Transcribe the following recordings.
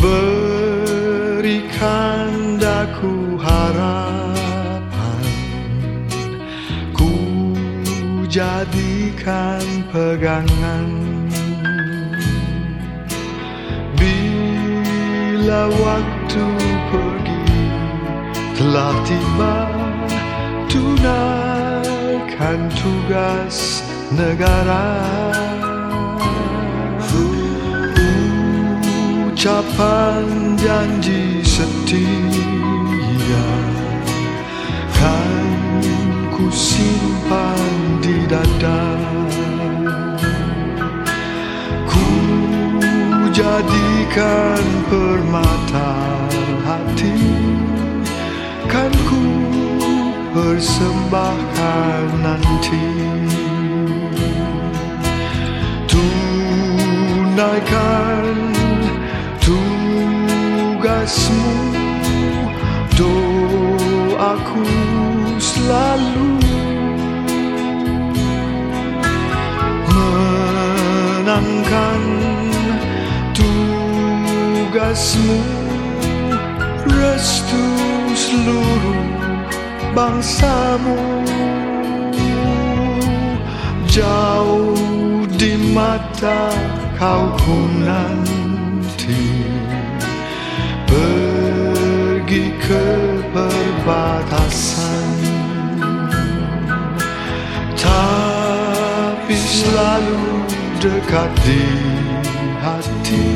berikan daku harapan. Ku jadikan pegangan. Bila waktu pergi telah tiba. Tunaikan tugas negara Ucapan janji setia. Kan ku simpan di dada. Ku jadikan permata hati. Kan ku persembahkan nanti. Tunaikan tugasmu Doaku selalu Menangkan tugasmu. Restu seluruh bangsamu. Jauh di mata kau ku nanti Ke perbatasan Tapi selalu dekat di hati.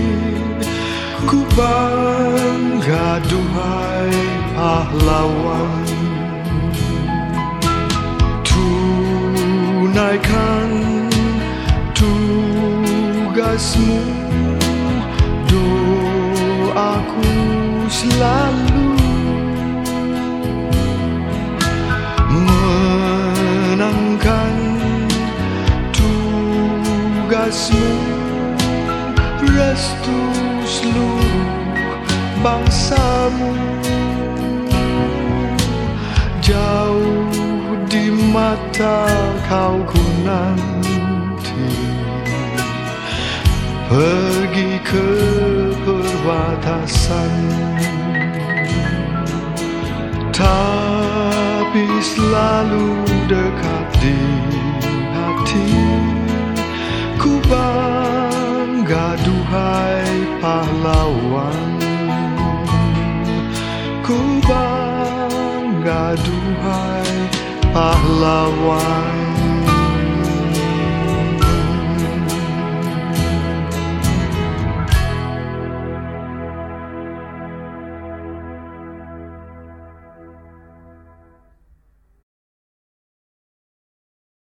Ku bangga duhai pahlawan. Tunaikan tugasmu Doaku selalu tugasmu Restu seluruh bangsamu. Jauh di mata kau ku nanti. Pergi ke perbatasan Tapi selalu dekat di hati Ku bangga duhai pahlawan. Ku bangga duhai pahlawan